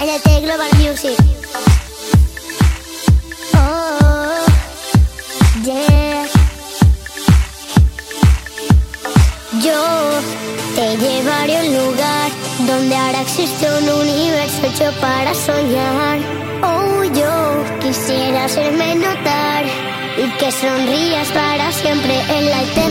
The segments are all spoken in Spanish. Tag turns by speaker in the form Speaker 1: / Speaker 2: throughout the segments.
Speaker 1: NT Global Music. Oh, yeah. Yo te llevaré a un lugar donde ahora existe un universo hecho para soñar. Oh, yo quisiera hacerme notar y que sonrías para siempre en la eternidad.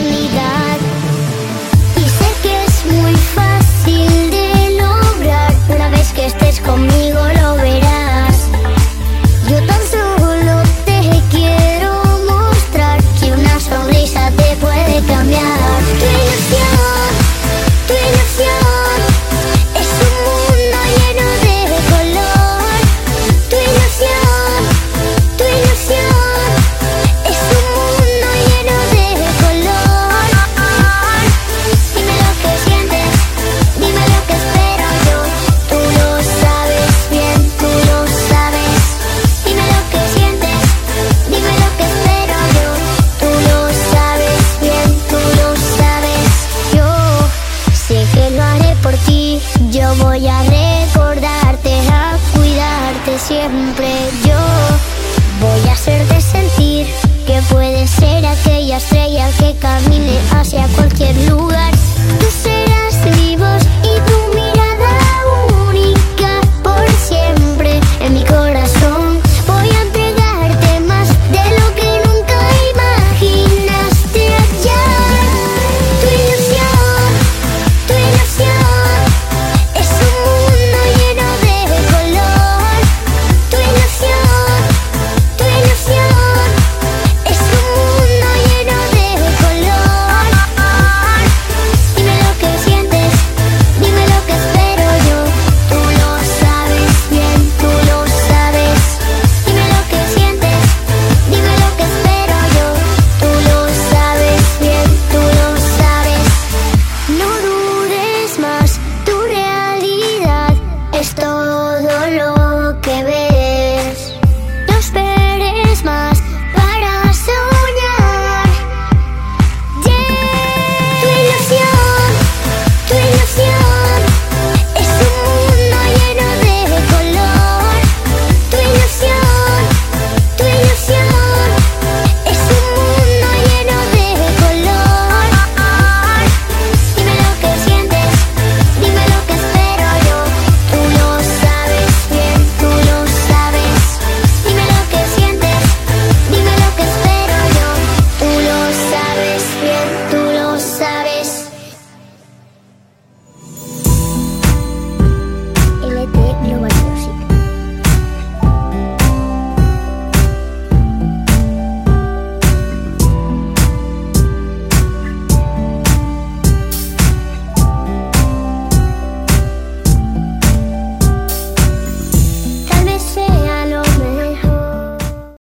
Speaker 1: por ti. Yo voy a recordarte, a cuidarte siempre. Yo